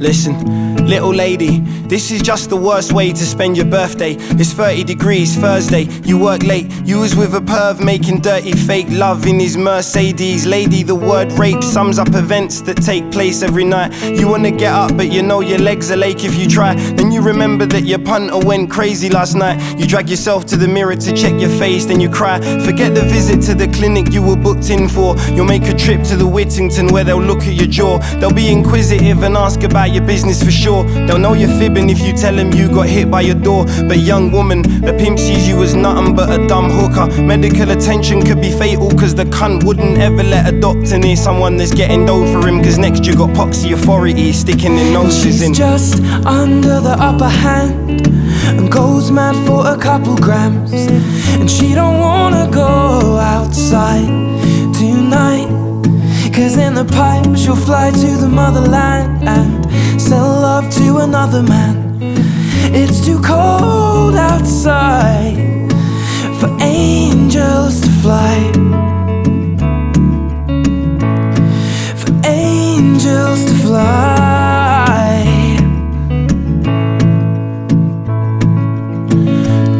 Listen, little lady, this is just the worst way to spend your birthday. It's 30 degrees, Thursday, you work late. You was with a perv making dirty fake love in his Mercedes. Lady, the word rape sums up events that take place every night. You wanna get up, but you know your legs are lake if you try. Then you remember that your punter went crazy last night. You drag yourself to the mirror to check your face, then you cry. Forget the visit to the clinic you were booked in for. You'll make a trip to the Whittington where they'll look at your jaw. They'll be inquisitive and ask about your business for sure. They'll know you're fibbing if you tell them you got hit by your door. But young woman, the pimp sees you as nothing but a dumb hooker. Medical attention could be fatal, cause the cunt wouldn't ever let a doctor near someone that's getting dough for him. Cause next you got poxy authority sticking their noses She's in. just under the upper hand and goes mad for a couple grams. And she don't wanna go outside tonight. Cause in the pipe she'll fly to the motherland and another man. It's too cold outside for angels to fly. For angels to fly.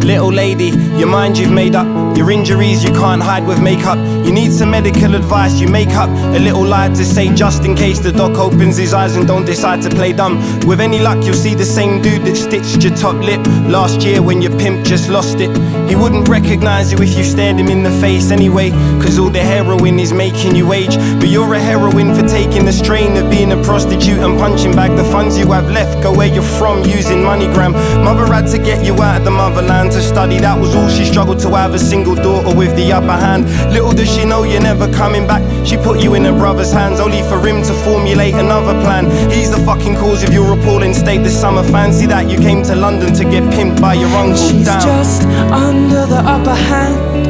Little lady, your mind you've made up. Your injuries you can't hide with makeup. You need some medical advice, you make up a little lie to say just in case the doc opens his eyes and don't decide to play dumb. With any luck, you'll see the same dude that stitched your top lip last year when your pimp just lost it. He wouldn't recognize you if you stared him in the face anyway, cause all the heroin is making you age. But you're a heroine for taking the strain of being a prostitute and punching back the funds you have left. Go where you're from using MoneyGram. Mother had to get you out of the motherland to study. That was all she struggled to have a single daughter with the upper hand. Little does she know you're never coming back. She put you in her brother's hands only for him to formulate another plan. He's the fucking cause of your appalling state this summer. Fancy that you came to London to get pimped by your uncle. She's just under the upper hand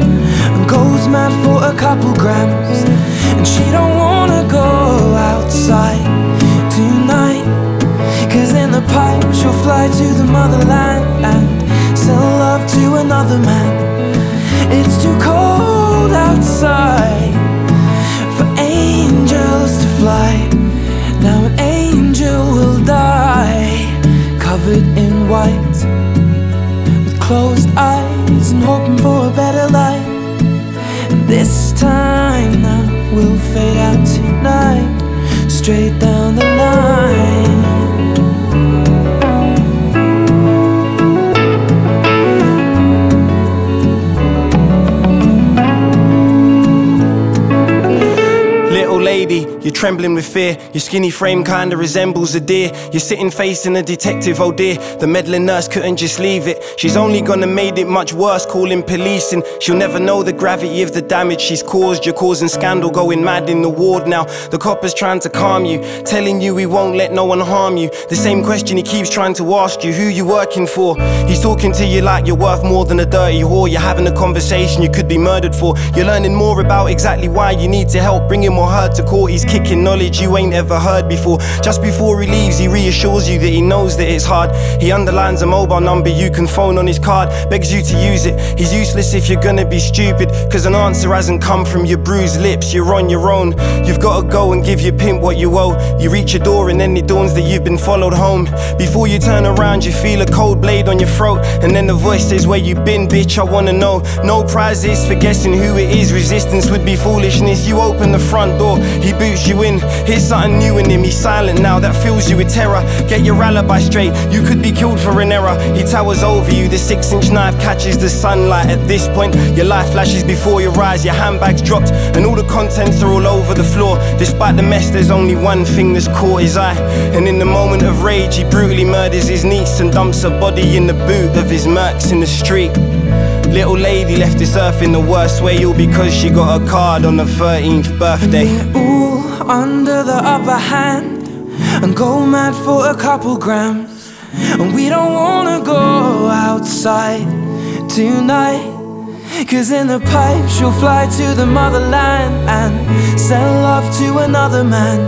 and goes mad for a couple grams. And she don't wanna too cold outside for angels to fly. Now an angel will die covered in white with closed eyes and hoping for a better life. And this time now we'll fade out tonight, straight down the line. Lady, you're trembling with fear. Your skinny frame kinda resembles a deer. You're sitting facing a detective, oh dear. The meddling nurse couldn't just leave it. She's only gonna made it much worse, calling police, and she'll never know the gravity of the damage she's caused. You're causing scandal, going mad in the ward now. The copper's trying to calm you, telling you he won't let no one harm you. The same question he keeps trying to ask you, who you working for? He's talking to you like you're worth more than a dirty whore. You're having a conversation you could be murdered for. You're learning more about exactly why you need to help bring him or to court. He's kicking knowledge you ain't ever heard before. Just before he leaves, he reassures you that he knows that it's hard. He underlines a mobile number you can phone on his card, begs you to use it. He's useless if you're gonna be stupid, cause an answer hasn't come from your bruised lips. You're on your own. You've gotta go and give your pimp what you owe. You reach your door and then it dawns that you've been followed home. Before you turn around, you feel a cold blade on your throat, and then the voice says, Where you been, bitch? I wanna know. No prizes for guessing who it is. Resistance would be foolishness. You open the front door, he boots you in. Here's something new in him. He's silent now, that fills you with terror. Get your alibi straight. You could be killed for an error. He towers over you. The six inch knife catches the sunlight. At this point, your life flashes before your eyes. Your handbag's dropped, and all the contents are all over the floor. Despite the mess, there's only one thing that's caught his eye. And in the moment of rage, he brutally murders his niece and dumps her body in the boot of his Mercs in the street. Little lady left this earth in the worst way, all because she got a card on her 13th birthday. All under the upper hand and go mad for a couple grams. And we don't wanna go outside tonight. Cause in the pipe she'll fly to the motherland and sell love to another man.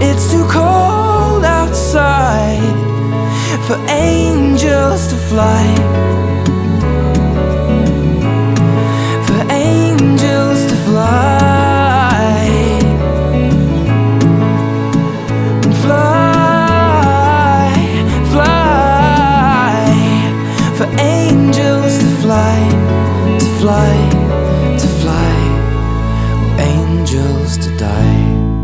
It's too cold outside for angels to fly. fly, to fly, angels to die.